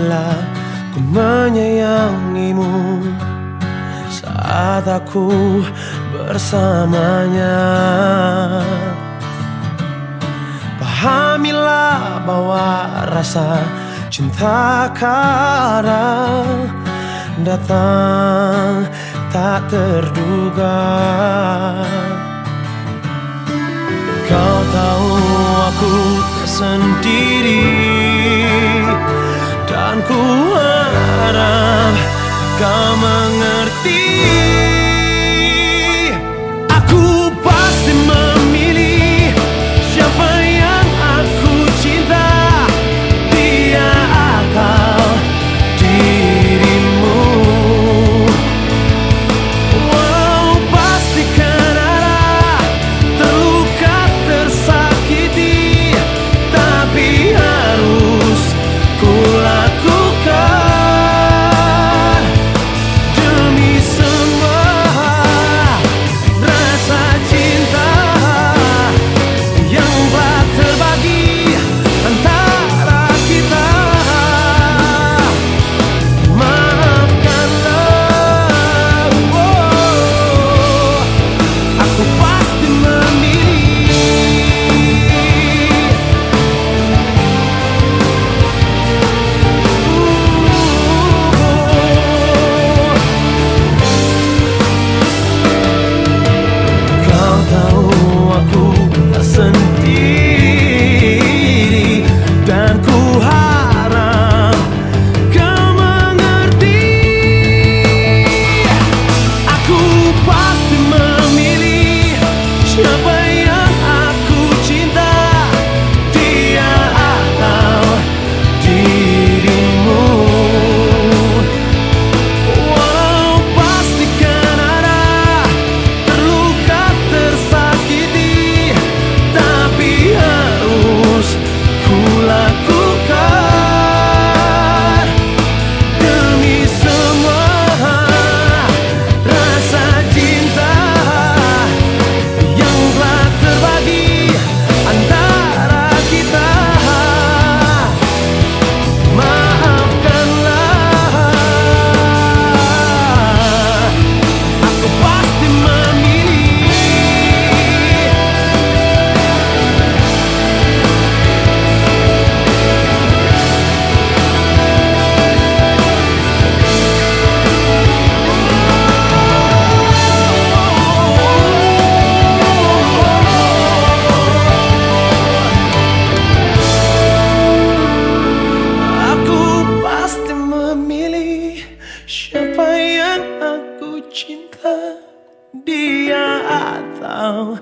bila ku menyayangimu Saat aku bersamanya. Pahamilah bahwa rasa cinta kadang datang tak terduga. Kau tahu aku tersendiri dia atau